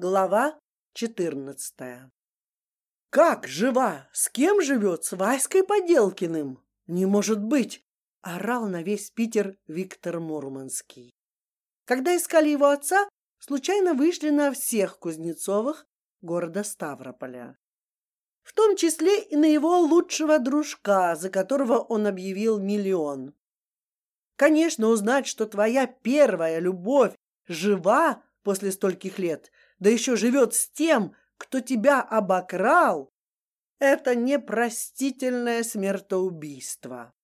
Глава четырнадцатая. Как жива? С кем живет? С Васькой Поделкиным? Не может быть! Орал на весь Питер Виктор Мурманский. Когда искали его отца, случайно вышли на всех Кузнецовых города Ставрополя, в том числе и на его лучшего дружка, за которого он объявил миллион. Конечно, узнать, что твоя первая любовь жива после стольких лет, да еще живет с тем, кто тебя обокрал, это непростительное смертоубийство.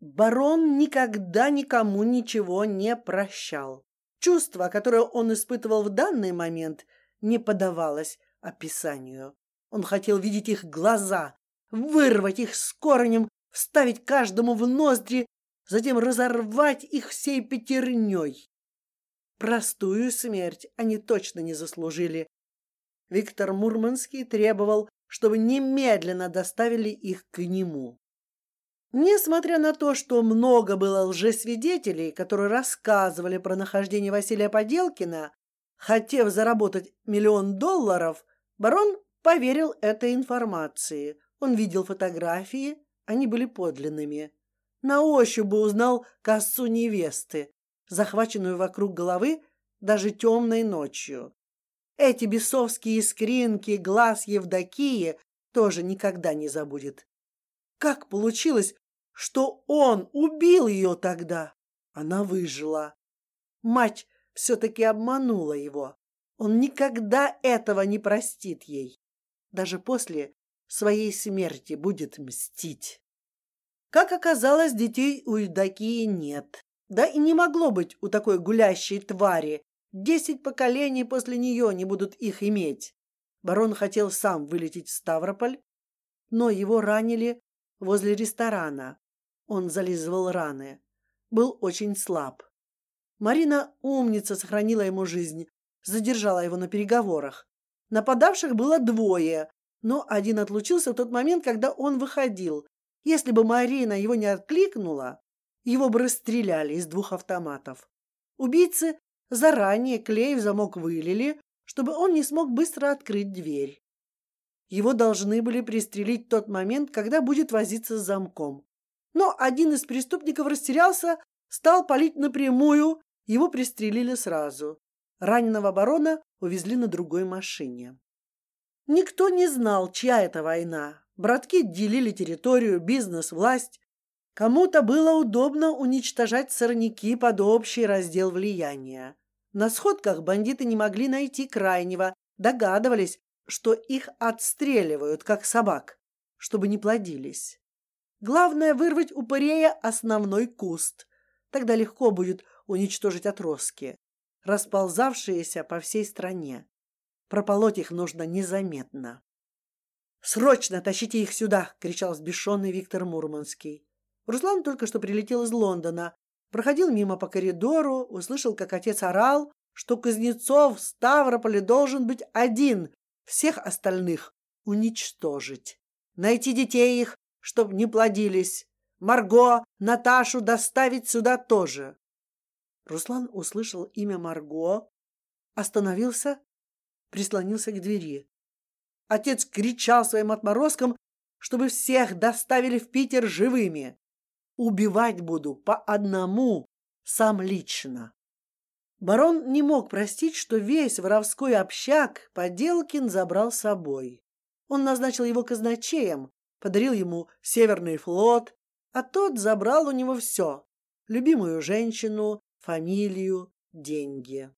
Барон никогда никому ничего не прощал. Чувство, которое он испытывал в данный момент, не подавалось описанию. Он хотел видеть их глаза, вырвать их с корнем, вставить каждому в ноздри, затем разорвать их всей пятерней. Простую смерть они точно не заслужили. Виктор Мурманский требовал, чтобы немедленно доставили их к нему. Несмотря на то, что много было лжесвидетелей, которые рассказывали про нахождение Василия Поделкина, хотев заработать миллион долларов, барон поверил этой информации. Он видел фотографии, они были подлинными. На ощупь бы узнал косу невесты, захваченную вокруг головы даже темной ночью. Эти бесовские искринки глаз Евдокии тоже никогда не забудет. Как получилось, что он убил ее тогда? Она выжила. Мать все-таки обманула его. Он никогда этого не простит ей. Даже после своей смерти будет мстить. Как оказалось, детей у Евдокии нет. Да и не могло быть у такой гулящей твари. Десять поколений после нее не будут их иметь. Барон хотел сам вылететь в Ставрополь, но его ранили возле ресторана. Он зализывал раны, был очень слаб. Марина умница сохранила ему жизнь, задержала его на переговорах. Нападавших было двое, но один отлучился в тот момент, когда он выходил. Если бы Марина его не откликнула, его бы расстреляли из двух автоматов. Убийцы заранее клей в замок вылили, чтобы он не смог быстро открыть дверь. Его должны были пристрелить в тот момент, когда будет возиться с замком. Но один из преступников растерялся, стал палить напрямую, его пристрелили сразу. Раненого барона увезли на другой машине. Никто не знал, чья это война. Братки делили территорию, бизнес, власть. Кому-то было удобно уничтожать сорняки под общий раздел влияния. На сходках бандиты не могли найти крайнего, догадывались, что их отстреливают как собак, чтобы не плодились. Главное вырвать у парея основной куст, тогда легко будет уничтожить отростки, расползавшиеся по всей стране. Прополоть их нужно незаметно. Срочно тащите их сюда! кричал сбешенный Виктор Мурманский. Руслан только что прилетел из Лондона, проходил мимо по коридору, услышал, как отец орал, что Кузнецов в Ставрополе должен быть один, всех остальных уничтожить, найти детей их, чтоб не плодились, Марго, Наташу доставить сюда тоже. Руслан услышал имя Марго, остановился, прислонился к двери. Отец кричал своим отморозкам, чтобы всех доставили в Питер живыми. Убивать буду по одному, сам лично. Барон не мог простить, что весь воровской общак Поделкин забрал с собой. Он назначил его казначеем, подарил ему Северный флот, а тот забрал у него все: любимую женщину, фамилию, деньги.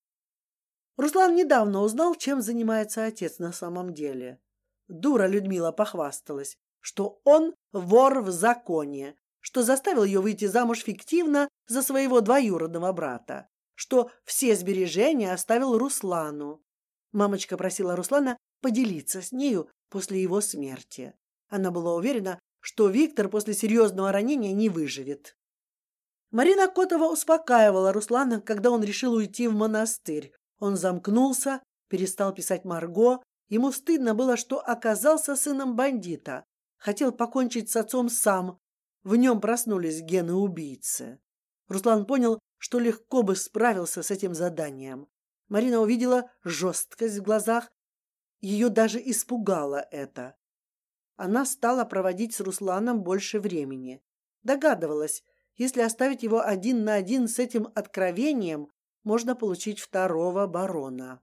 Руслан недавно узнал, чем занимается отец на самом деле. Дура Людмила похвасталась, что он вор в законе, что заставил ее выйти замуж фиктивно за своего двоюродного брата, что все сбережения оставил Руслану. Мамочка просила Руслана поделиться с нею после его смерти. Она была уверена, что Виктор после серьезного ранения не выживет. Марина Котова успокаивала Руслана, когда он решил уйти в монастырь. Он замкнулся, перестал писать Марго. Ему стыдно было, что оказался сыном бандита. Хотел покончить с отцом сам, в нем проснулись гены убийцы. Руслан понял, что легко бы справился с этим заданием. Марина увидела жесткость в глазах, ее даже испугало это. Она стала проводить с Русланом больше времени. Догадывалась, если оставить его один на один с этим откровением, можно получить второго барона.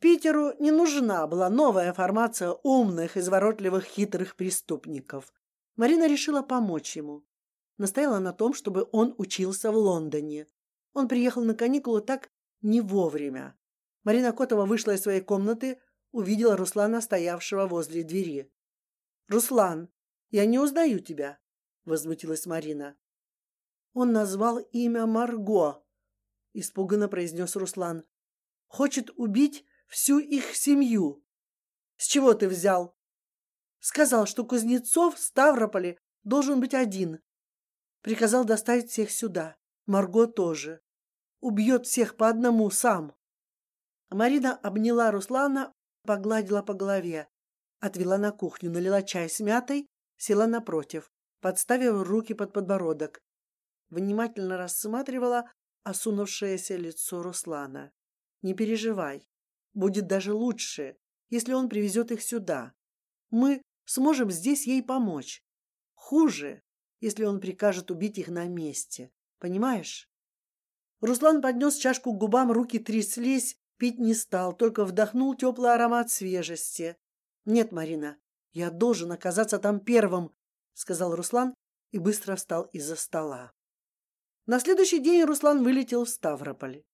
Питеру не нужна была новая формация умных, изворотливых, хитрых преступников. Марина решила помочь ему. Настояла на том, чтобы он учился в Лондоне. Он приехал на каникулы так не вовремя. Марина Котова вышла из своей комнаты, увидела Руслана, стоявшего возле двери. Руслан, я не узнаю тебя, возмутилась Марина. Он назвал имя Марго, испуганно произнес Руслан. Хочет убить всю их семью. С чего ты взял? Сказал, что Кузнецов в Ставрополе должен быть один. Приказал доставить всех сюда. Марго тоже. Убьет всех по одному сам. Марина обняла Руслана, погладила по голове, отвела на кухню, налила чай с мятой, села напротив, подставив руки под подбородок, внимательно рассматривала осунувшееся лицо Руслана. Не переживай, будет даже лучше, если он привезет их сюда. Мы сможем здесь ей помочь. Хуже, если он прикажет убить их на месте. Понимаешь? Руслан поднес чашку к губам, руки тряслись, пить не стал, только вдохнул теплый аромат свежести. Нет, Марина, я должен оказаться там первым, сказал Руслан и быстро встал из-за стола. На следующий день Руслан вылетел в Ставрополь.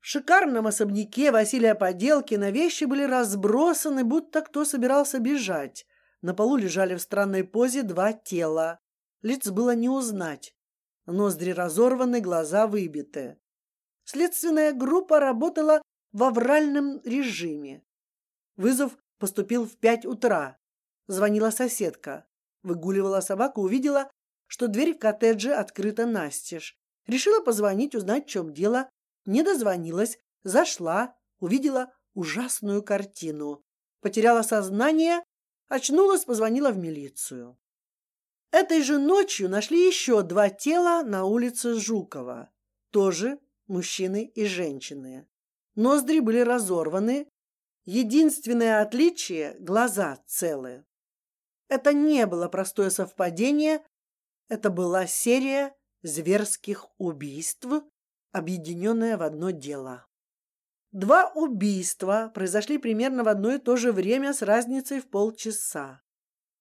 В шикарном особняке Василия Поделкина вещи были разбросаны, будто кто собирался бежать. На полу лежали в странной позе два тела. Лиц было не узнать. Ноздри разорваны, глаза выбиты. Следственная группа работала в авральном режиме. Вызов поступил в пять утра. Звонила соседка, выгуливала собаку, увидела, что дверь в коттедже открыта настежь. Решила позвонить, узнать, в чем дело. Не дозвонилась, зашла, увидела ужасную картину. Потеряла сознание, очнулась, позвонила в милицию. Этой же ночью нашли еще два тела на улице Жукова, тоже мужчины и женщины. Ноздри были разорваны, единственное отличие – глаза целые. Это не было простое совпадение, это была серия зверских убийств, объединенная в одно дело. Два убийства произошли примерно в одно и то же время с разницей в полчаса.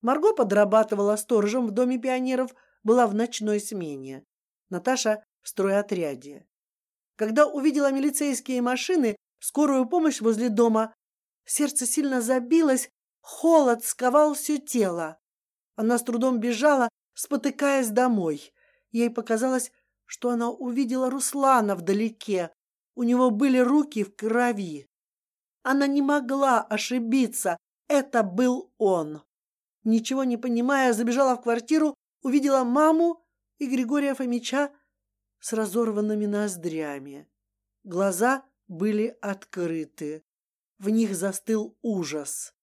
Марго подрабатывала сторожем в доме пионеров, была в ночной смене. Наташа в стройотряде. Когда увидела милицейские машины, скорую помощь возле дома, сердце сильно забилось, холод сковал все тело. Она с трудом бежала, спотыкаясь домой. Ей показалось, что она увидела Руслана вдалеке. У него были руки в крови. Она не могла ошибиться. Это был он. Ничего не понимая, забежала в квартиру, увидела маму и Григория Фомича с разорванными ноздрями. Глаза были открыты, в них застыл ужас.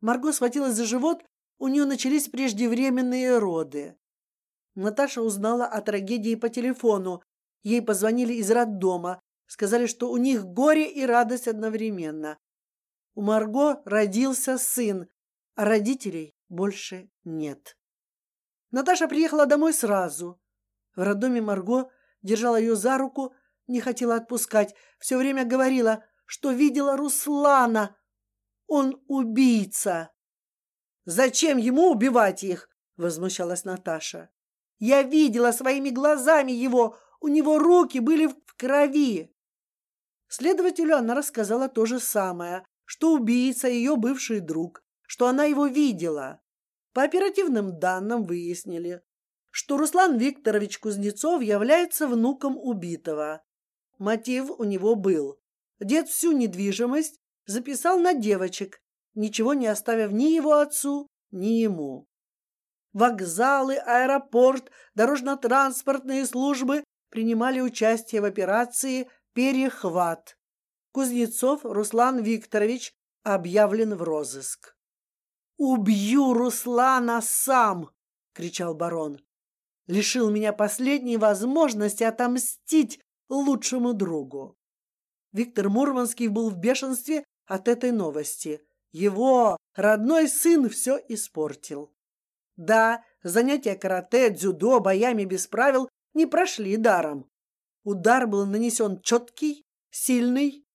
Марго схватилась за живот, у нее начались преждевременные роды. Наташа узнала о трагедии по телефону. Ей позвонили из роддома, сказали, что у них горе и радость одновременно. У Марго родился сын, а родителей больше нет. Наташа приехала домой сразу. В роддоме Марго держала ее за руку, не хотела отпускать, все время говорила, что видела Руслана. Он убийца. Зачем ему убивать их? Возмущалась Наташа. Я видела своими глазами его. У него руки были в крови. Следователю она рассказала то же самое, что убийца ее бывший друг, что она его видела. По оперативным данным выяснили, что Руслан Викторович Кузнецов является внуком убитого. Мотив у него был. Дед всю недвижимость записал на девочек, ничего не оставив ни его отцу, ни ему. Вокзалы, аэропорт, дорожно-транспортные службы принимали участие в операции «Перехват». Кузнецов Руслан Викторович объявлен в розыск. «Убью Руслана сам!» — кричал барон лишил меня последней возможности отомстить лучшему другу. Виктор Мурманский был в бешенстве от этой новости. Его родной сын все испортил. Да, занятия карате, дзюдо, боями без правил не прошли даром. Удар был нанесен четкий, сильный,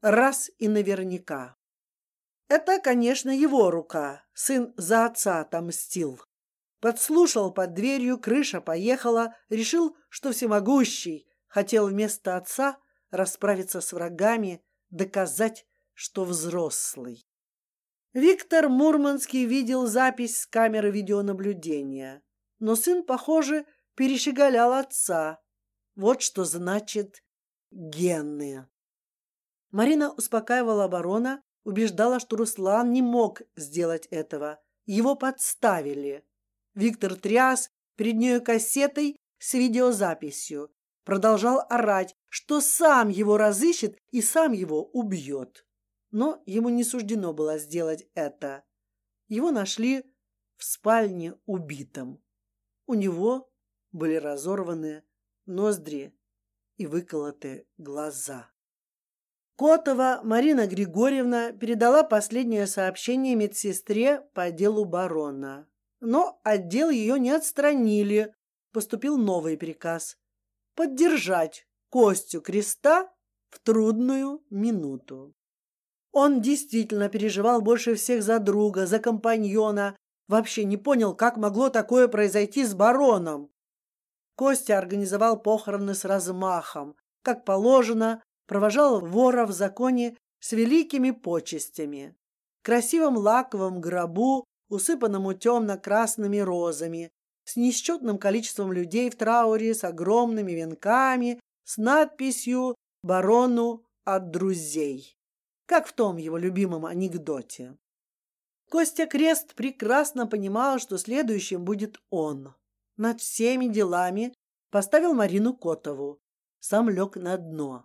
раз и наверняка. Это, конечно, его рука. Сын за отца отомстил. Подслушал под дверью, крыша поехала, решил, что всемогущий, хотел вместо отца расправиться с врагами, доказать, что взрослый. Виктор Мурманский видел запись с камеры видеонаблюдения, но сын, похоже, перещеголял отца. Вот что значит гены. Марина успокаивала барона, убеждала, что Руслан не мог сделать этого, его подставили. Виктор тряс перед нею кассетой с видеозаписью, продолжал орать, что сам его разыщет и сам его убьет но ему не суждено было сделать это. Его нашли в спальне убитым. У него были разорваны ноздри и выколоты глаза. Котова Марина Григорьевна передала последнее сообщение медсестре по делу барона, но отдел ее не отстранили. Поступил новый приказ поддержать Костю Креста в трудную минуту. Он действительно переживал больше всех за друга, за компаньона. Вообще не понял, как могло такое произойти с бароном. Костя организовал похороны с размахом, как положено, провожал вора в законе с великими почестями. В красивом лаковом гробу, усыпанному темно-красными розами, с несчетным количеством людей в трауре, с огромными венками, с надписью «Барону от друзей» как в том его любимом анекдоте. Костя Крест прекрасно понимал, что следующим будет он. Над всеми делами поставил Марину Котову. Сам лег на дно.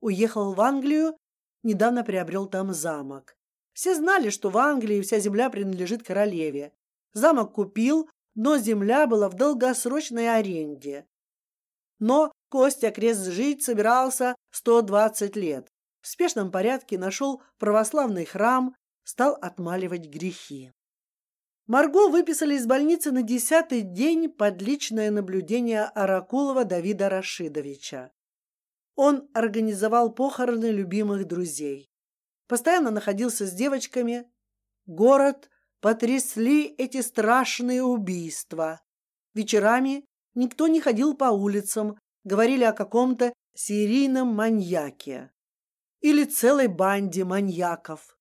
Уехал в Англию, недавно приобрел там замок. Все знали, что в Англии вся земля принадлежит королеве. Замок купил, но земля была в долгосрочной аренде. Но Костя Крест жить собирался сто двадцать лет в спешном порядке нашел православный храм, стал отмаливать грехи. Марго выписали из больницы на десятый день под личное наблюдение Аракулова Давида Рашидовича. Он организовал похороны любимых друзей, постоянно находился с девочками. Город потрясли эти страшные убийства. Вечерами никто не ходил по улицам, говорили о каком-то серийном маньяке или целой банде маньяков.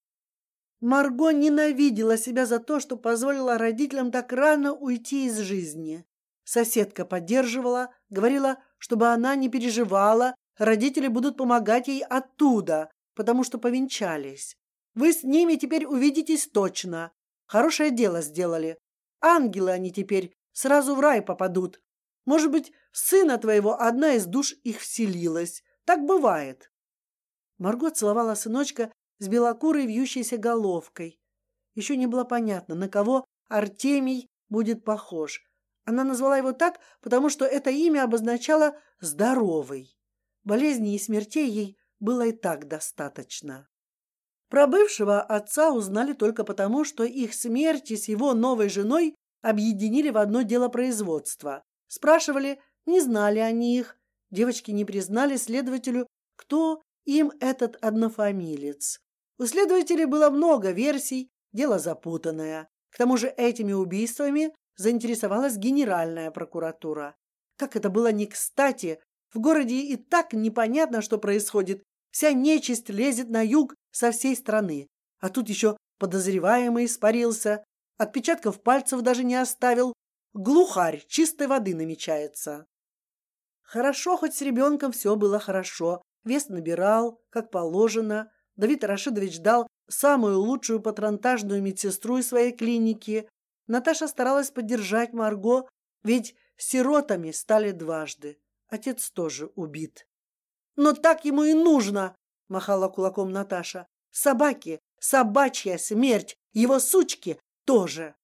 Марго ненавидела себя за то, что позволила родителям так рано уйти из жизни. Соседка поддерживала, говорила, чтобы она не переживала, родители будут помогать ей оттуда, потому что повенчались. Вы с ними теперь увидитесь точно. Хорошее дело сделали. Ангелы они теперь сразу в рай попадут. Может быть, сына твоего одна из душ их вселилась. Так бывает. Марго целовала сыночка с белокурой вьющейся головкой. Еще не было понятно, на кого Артемий будет похож. Она назвала его так, потому что это имя обозначало здоровый. Болезней и смертей ей было и так достаточно. Про бывшего отца узнали только потому, что их смерти с его новой женой объединили в одно дело производства. Спрашивали, не знали они их. Девочки не признали следователю, кто им этот однофамилец. У следователей было много версий, дело запутанное. К тому же этими убийствами заинтересовалась Генеральная прокуратура. Как это было не кстати, в городе и так непонятно, что происходит. Вся нечисть лезет на юг со всей страны, а тут еще подозреваемый испарился, отпечатков пальцев даже не оставил. Глухарь чистой воды намечается. Хорошо, хоть с ребенком все было хорошо, Вес набирал, как положено. Давид Рашидович дал самую лучшую патронтажную медсестру из своей клиники. Наташа старалась поддержать Марго, ведь сиротами стали дважды. Отец тоже убит. Но так ему и нужно, махала кулаком Наташа. Собаки, собачья смерть, его сучки тоже.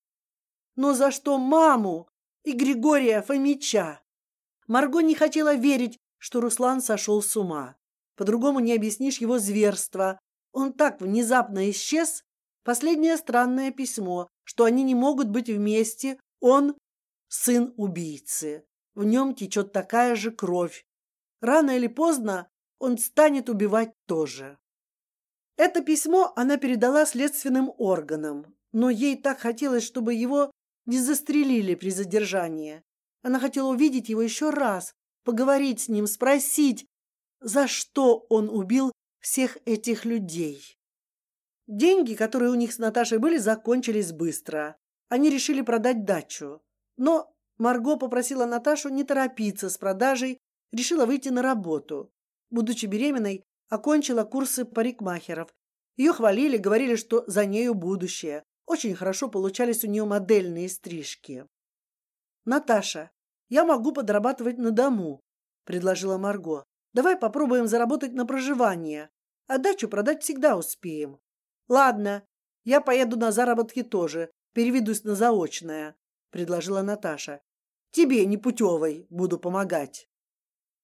Но за что маму и Григория Фомича? Марго не хотела верить, что Руслан сошел с ума По-другому не объяснишь его зверство. Он так внезапно исчез. Последнее странное письмо, что они не могут быть вместе. Он сын убийцы. В нем течет такая же кровь. Рано или поздно он станет убивать тоже. Это письмо она передала следственным органам, но ей так хотелось, чтобы его не застрелили при задержании. Она хотела увидеть его еще раз, поговорить с ним, спросить, за что он убил всех этих людей. Деньги, которые у них с Наташей были, закончились быстро. Они решили продать дачу, но Марго попросила Наташу не торопиться с продажей, решила выйти на работу. Будучи беременной, окончила курсы парикмахеров. Ее хвалили, говорили, что за нею будущее. Очень хорошо получались у нее модельные стрижки. Наташа, я могу подрабатывать на дому, предложила Марго. Давай попробуем заработать на проживание, а дачу продать всегда успеем. Ладно, я поеду на заработки тоже, переведусь на заочное, предложила Наташа. Тебе непутевой буду помогать.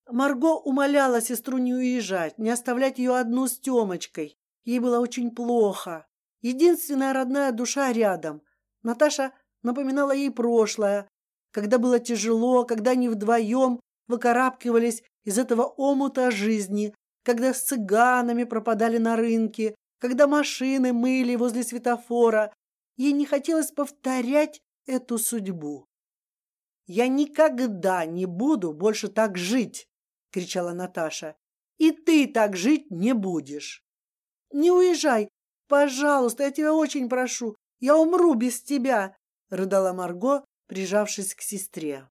Марго умоляла сестру не уезжать, не оставлять ее одну с Темочкой. Ей было очень плохо. Единственная родная душа рядом. Наташа напоминала ей прошлое, когда было тяжело, когда они вдвоем выкарабкивались из этого омута жизни, когда с цыганами пропадали на рынке, когда машины мыли возле светофора. Ей не хотелось повторять эту судьбу. Я никогда не буду больше так жить, кричала Наташа. И ты так жить не будешь. Не уезжай, пожалуйста, я тебя очень прошу. Я умру без тебя, рыдала Марго, прижавшись к сестре.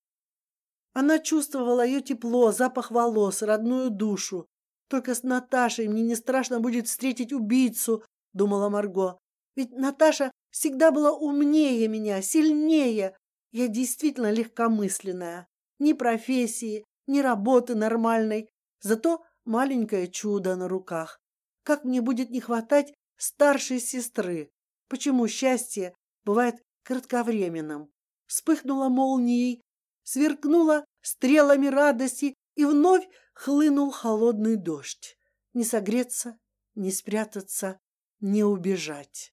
Она чувствовала ее тепло, запах волос, родную душу. Только с Наташей мне не страшно будет встретить убийцу, думала Марго. Ведь Наташа всегда была умнее меня, сильнее. Я действительно легкомысленная. Ни профессии, ни работы нормальной, зато маленькое чудо на руках. Как мне будет не хватать старшей сестры? Почему счастье бывает кратковременным? Вспыхнула молнией, сверкнула стрелами радости, и вновь хлынул холодный дождь. Не согреться, не спрятаться, не убежать.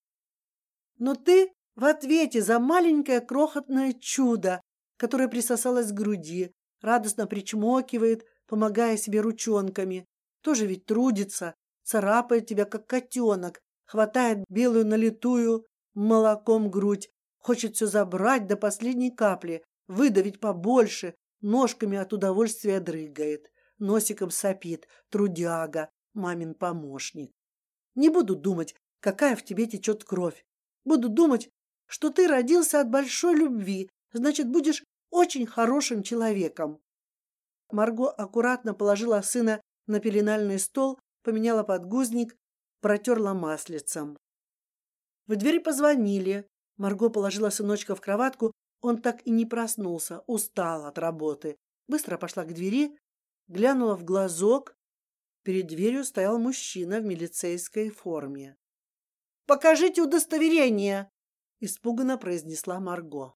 Но ты в ответе за маленькое крохотное чудо, которое присосалось к груди, радостно причмокивает, помогая себе ручонками. Тоже ведь трудится, царапает тебя как котенок, хватает белую налитую молоком грудь, хочет все забрать до последней капли, выдавить побольше, ножками от удовольствия дрыгает, носиком сопит, трудяга, мамин помощник. Не буду думать, какая в тебе течет кровь. Буду думать, что ты родился от большой любви, значит, будешь очень хорошим человеком. Марго аккуратно положила сына на пеленальный стол, поменяла подгузник, протерла маслицем. В двери позвонили. Марго положила сыночка в кроватку. Он так и не проснулся, устал от работы. Быстро пошла к двери, глянула в глазок. Перед дверью стоял мужчина в милицейской форме. Покажите удостоверение, испуганно произнесла Марго.